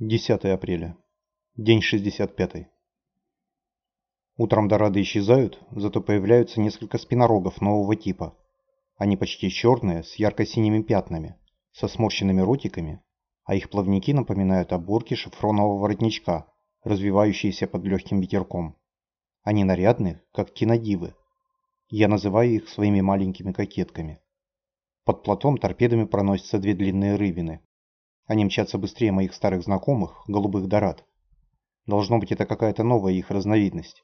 10 апреля. День 65. Утром дорады исчезают, зато появляются несколько спинорогов нового типа. Они почти черные, с ярко-синими пятнами, со сморщенными ротиками, а их плавники напоминают оборки шифронового воротничка, развивающиеся под легким ветерком. Они нарядны, как кинодивы. Я называю их своими маленькими кокетками. Под плотом торпедами проносятся две длинные рыбины, они мчатся быстрее моих старых знакомых, голубых дорад. Должно быть, это какая-то новая их разновидность.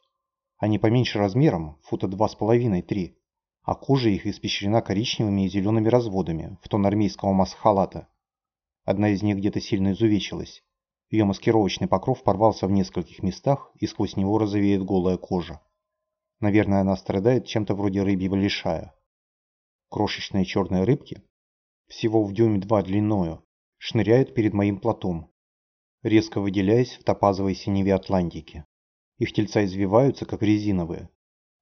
Они поменьше размером, фута два с половиной-три, а кожа их испещрена коричневыми и зелеными разводами, в тон армейского маск-халата. Одна из них где-то сильно изувечилась. Ее маскировочный покров порвался в нескольких местах, и сквозь него розовеет голая кожа. Наверное, она страдает чем-то вроде рыбьего лишая. Крошечные черные рыбки, всего в дюйм два длиною, шныряют перед моим плотом, резко выделяясь в топазовой синеве Атлантики. Их тельца извиваются, как резиновые.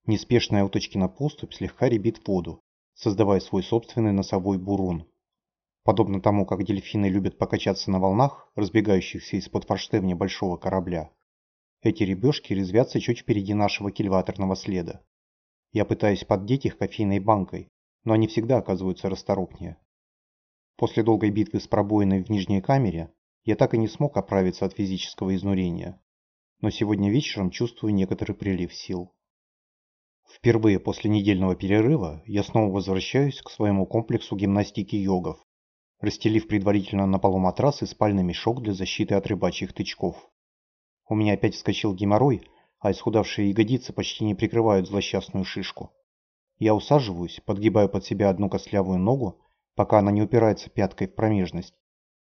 Неспешная уточкина поступь слегка ребит воду, создавая свой собственный носовой бурун. Подобно тому, как дельфины любят покачаться на волнах, разбегающихся из-под форштевня большого корабля. Эти ребешки резвятся чуть впереди нашего кильваторного следа. Я пытаюсь поддеть их кофейной банкой, но они всегда оказываются расторопнее. После долгой битвы с пробоиной в нижней камере я так и не смог оправиться от физического изнурения. Но сегодня вечером чувствую некоторый прилив сил. Впервые после недельного перерыва я снова возвращаюсь к своему комплексу гимнастики йогов, расстелив предварительно на полу матрас и спальный мешок для защиты от рыбачьих тычков. У меня опять вскочил геморрой, а исхудавшие ягодицы почти не прикрывают злосчастную шишку. Я усаживаюсь, подгибаю под себя одну костлявую ногу пока она не упирается пяткой в промежность,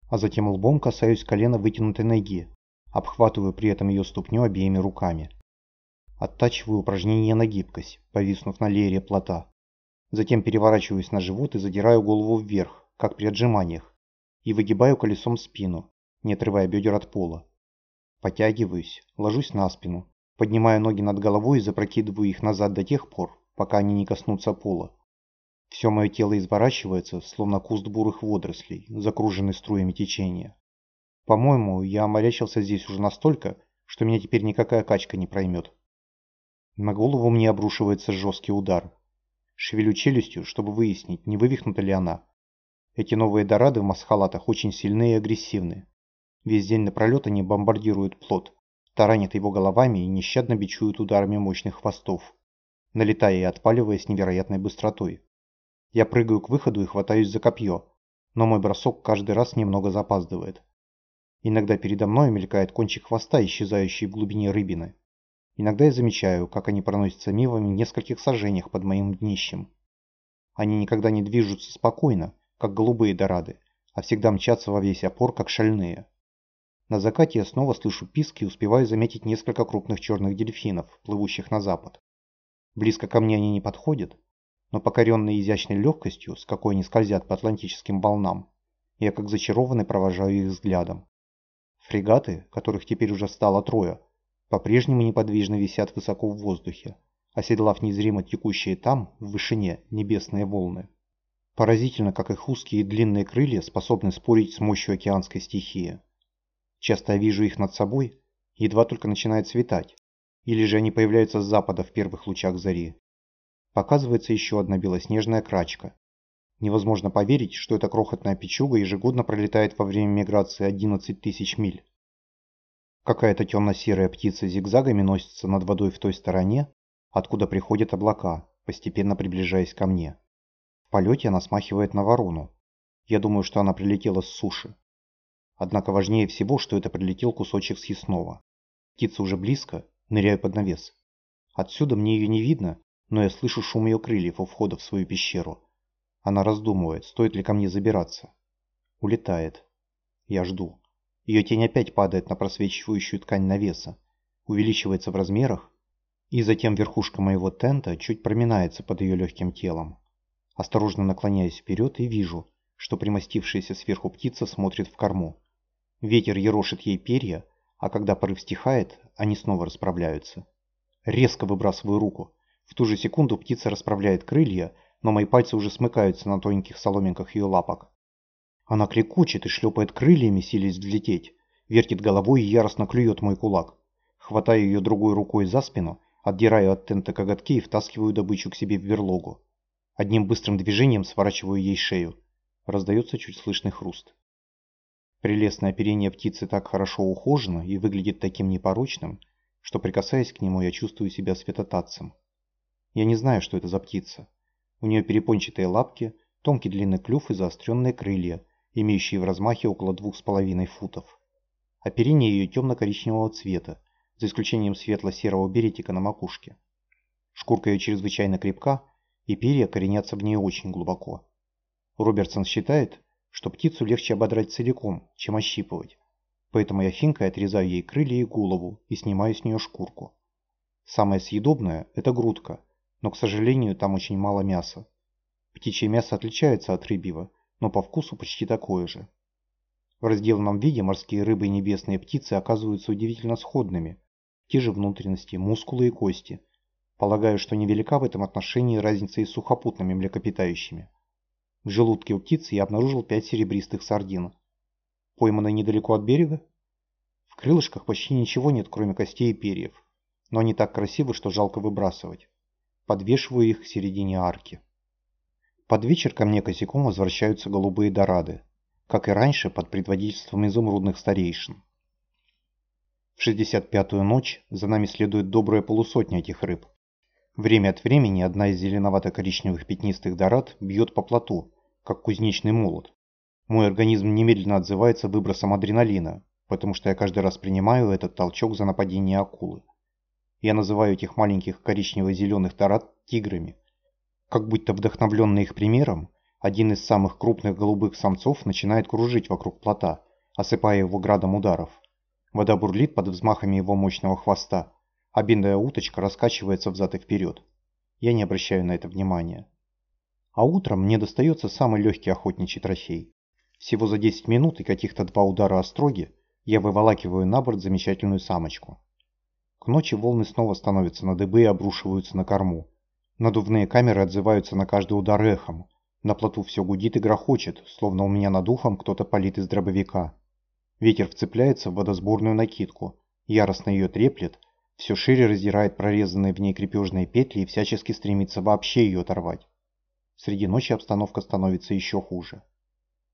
а затем лбом касаюсь колена вытянутой ноги, обхватываю при этом ее ступню обеими руками. Оттачиваю упражнение на гибкость, повиснув на леере плота. Затем переворачиваюсь на живот и задираю голову вверх, как при отжиманиях, и выгибаю колесом спину, не отрывая бедер от пола. Потягиваюсь, ложусь на спину, поднимаю ноги над головой и запрокидываю их назад до тех пор, пока они не коснутся пола. Все мое тело изворачивается, словно куст бурых водорослей, закруженный струями течения. По-моему, я оморячился здесь уже настолько, что меня теперь никакая качка не проймет. На голову мне обрушивается жесткий удар. Шевелю челюстью, чтобы выяснить, не вывихнута ли она. Эти новые дорады в масхалатах очень сильные и агрессивны. Весь день напролет они бомбардируют плод, таранят его головами и нещадно бичуют ударами мощных хвостов, налетая и отпаливая с невероятной быстротой. Я прыгаю к выходу и хватаюсь за копье, но мой бросок каждый раз немного запаздывает. Иногда передо мной мелькает кончик хвоста, исчезающий в глубине рыбины. Иногда я замечаю, как они проносятся мимо в нескольких сажениях под моим днищем. Они никогда не движутся спокойно, как голубые дорады, а всегда мчатся во весь опор, как шальные. На закате я снова слышу писк и успеваю заметить несколько крупных черных дельфинов, плывущих на запад. Близко ко мне они не подходят, но покоренные изящной легкостью, с какой они скользят по атлантическим волнам, я как зачарованный провожаю их взглядом. Фрегаты, которых теперь уже стало трое, по-прежнему неподвижно висят высоко в воздухе, оседлав незримо текущие там, в вышине, небесные волны. Поразительно, как их узкие и длинные крылья способны спорить с мощью океанской стихии. Часто я вижу их над собой, едва только начинает светать, или же они появляются с запада в первых лучах зари. Показывается еще одна белоснежная крачка. Невозможно поверить, что эта крохотная печуга ежегодно пролетает во время миграции 11 тысяч миль. Какая-то темно-серая птица зигзагами носится над водой в той стороне, откуда приходят облака, постепенно приближаясь ко мне. В полете она смахивает на ворону. Я думаю, что она прилетела с суши. Однако важнее всего, что это прилетел кусочек съестного. Птица уже близко, ныряю под навес. Отсюда мне ее не видно, но я слышу шум ее крыльев у входа в свою пещеру. Она раздумывает, стоит ли ко мне забираться. Улетает. Я жду. Ее тень опять падает на просвечивающую ткань навеса, увеличивается в размерах, и затем верхушка моего тента чуть проминается под ее легким телом. Осторожно наклоняюсь вперед и вижу, что примостившаяся сверху птица смотрит в корму. Ветер ерошит ей перья, а когда порыв стихает, они снова расправляются. Резко выбрасываю руку, в ту же секунду птица расправляет крылья, но мои пальцы уже смыкаются на тоненьких соломинках ее лапок. Она крикучит и шлепает крыльями, силясь взлететь. вертит головой и яростно клюет мой кулак. Хватаю ее другой рукой за спину, отдираю от тента коготки и втаскиваю добычу к себе в берлогу. Одним быстрым движением сворачиваю ей шею. Раздается чуть слышный хруст. Прелестное оперение птицы так хорошо ухожено и выглядит таким непорочным, что прикасаясь к нему, я чувствую себя светотатцем. Я не знаю, что это за птица. У нее перепончатые лапки, тонкий длинный клюв и заостренные крылья, имеющие в размахе около двух с половиной футов. Оперение ее темно-коричневого цвета, за исключением светло-серого беретика на макушке. Шкурка ее чрезвычайно крепка, и перья коренятся в ней очень глубоко. Робертсон считает, что птицу легче ободрать целиком, чем ощипывать, поэтому я финкой отрезаю ей крылья и голову и снимаю с нее шкурку. Самое съедобное – это грудка, но, к сожалению, там очень мало мяса. Птичье мясо отличается от рыбьего, но по вкусу почти такое же. В разделанном виде морские рыбы и небесные птицы оказываются удивительно сходными. Те же внутренности, мускулы и кости. Полагаю, что невелика в этом отношении разница и с сухопутными млекопитающими. В желудке у птицы я обнаружил пять серебристых сардин. Пойманные недалеко от берега? В крылышках почти ничего нет, кроме костей и перьев. Но они так красивы, что жалко выбрасывать. Подвешиваю их к середине арки. Под вечер ко мне косяком возвращаются голубые дорады, как и раньше под предводительством изумрудных старейшин. В 65-ю ночь за нами следует добрая полусотня этих рыб. Время от времени одна из зеленовато-коричневых пятнистых дорад бьет по плоту, как кузнечный молот. Мой организм немедленно отзывается выбросом адреналина, потому что я каждый раз принимаю этот толчок за нападение акулы. Я называю этих маленьких коричнево-зеленых дорад тиграми. Как будто вдохновленный их примером, один из самых крупных голубых самцов начинает кружить вокруг плота, осыпая его градом ударов. Вода бурлит под взмахами его мощного хвоста, а бинная уточка раскачивается взад и вперед. Я не обращаю на это внимания. А утром мне достается самый легкий охотничий трофей. Всего за 10 минут и каких-то два удара остроги я выволакиваю на борт замечательную самочку. К ночи волны снова становятся на дыбы и обрушиваются на корму. Надувные камеры отзываются на каждый удар эхом. На плоту все гудит и грохочет, словно у меня над ухом кто-то палит из дробовика. Ветер вцепляется в водосборную накидку, яростно ее треплет, все шире раздирает прорезанные в ней крепежные петли и всячески стремится вообще ее оторвать. Среди ночи обстановка становится еще хуже.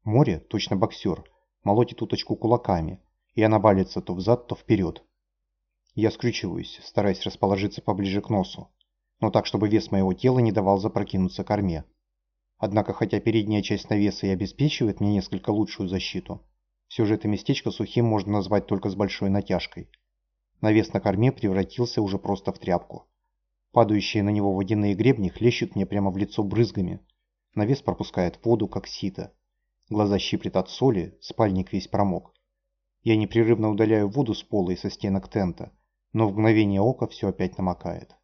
Море, точно боксер, молотит уточку кулаками, и она валится то взад, то вперед. Я скрючиваюсь, стараясь расположиться поближе к носу, но так, чтобы вес моего тела не давал запрокинуться корме. Однако, хотя передняя часть навеса и обеспечивает мне несколько лучшую защиту, все же это местечко сухим можно назвать только с большой натяжкой. Навес на корме превратился уже просто в тряпку. Падающие на него водяные гребни хлещут мне прямо в лицо брызгами. Навес пропускает воду, как сито. Глаза щиплет от соли, спальник весь промок. Я непрерывно удаляю воду с пола и со стенок тента, но в мгновение ока все опять намокает.